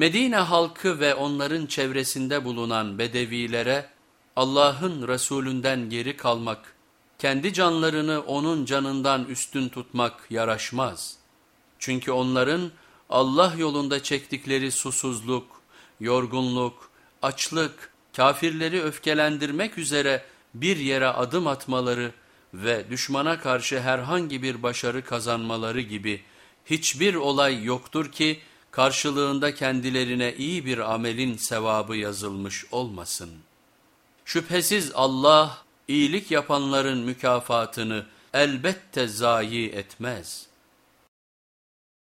Medine halkı ve onların çevresinde bulunan bedevilere Allah'ın Resulünden geri kalmak, kendi canlarını onun canından üstün tutmak yaraşmaz. Çünkü onların Allah yolunda çektikleri susuzluk, yorgunluk, açlık, kafirleri öfkelendirmek üzere bir yere adım atmaları ve düşmana karşı herhangi bir başarı kazanmaları gibi hiçbir olay yoktur ki karşılığında kendilerine iyi bir amelin sevabı yazılmış olmasın. Şüphesiz Allah iyilik yapanların mükafatını elbette zayi etmez.''